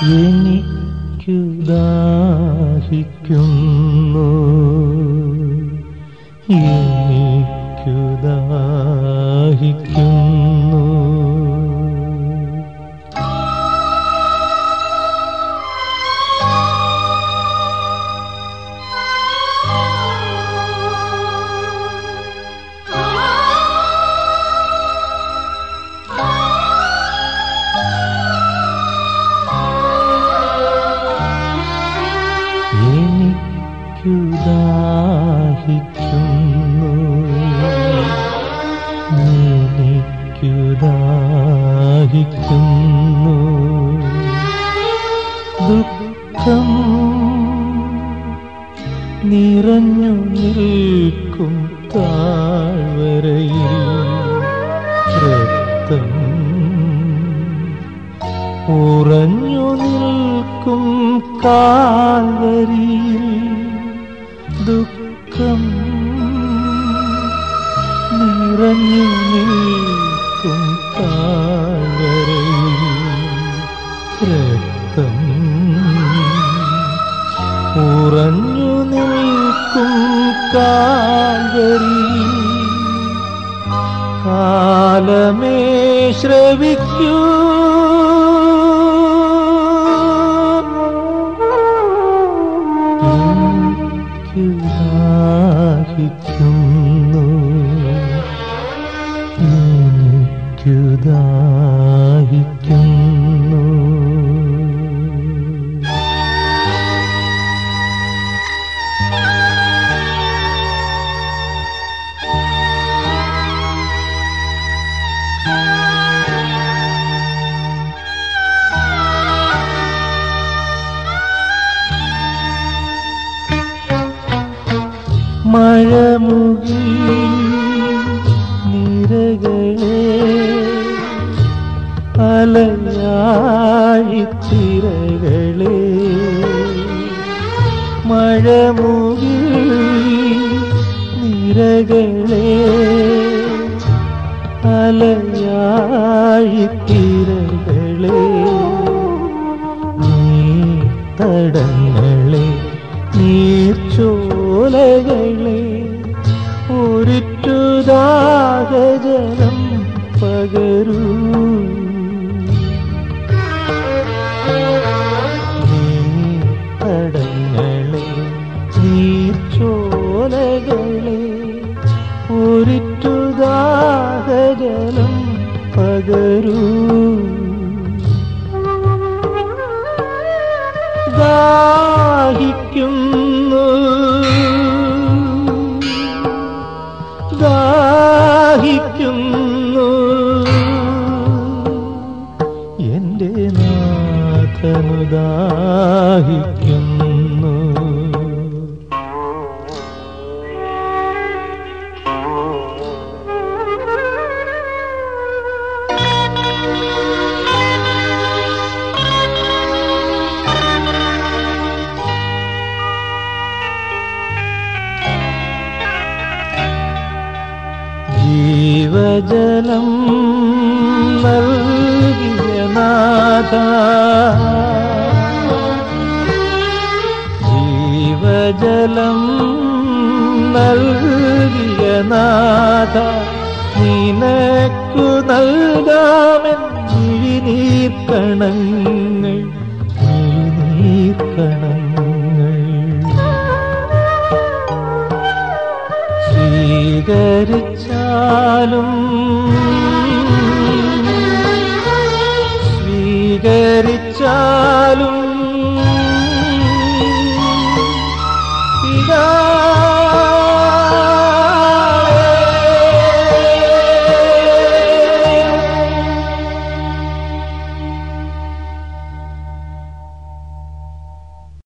എനിക്കു ദാഹിക്കുന്നു എനിക്കു ദാഹിക്കുന്നു എനിക്കു ദാഹിക്കുന്നു ദുഃഖം നിറഞ്ഞു നിൽക്കും താഴ്വരയിൽ രക്തം ഉറഞ്ഞു നിൽക്കും കാൽവരിയിൽ ദുഃഖം നിറഞ്ഞു നിൽക്കും രക്തം. ഉറഞ്ഞു നിൽക്കും കാൽവരിയിൽ കാലമേ ശ്രവിക്കൂ. ദാഹിക്കുന്നു. എനിക്കു ദാഹിക്കുന്നു മഴമുകി നിരകളെ അലയാഴിത്തിരകളെ മഴമുകി നിരകളെ അലയാഴിത്തിരകളെ നീ തടങ്ങളെ നീർച്ചോലകളെ ഒരിറ്റുദാഹജലം പകരൂ. തടങ്ങളെ നീർച്ചോലകളെ ഒരിറ്റുദാഹജലം പകരൂ. ജീവജലം നൽകിയ നാഥ. ജീവജലം നൽകിയ നാഥ നിനക്കു നൽകാമെൻ നീർക്കണങ്ങൾ നീർക്കണങ്ങൾ സ്വീകരിച്ചാലും സ്വീകരിച്ചാലും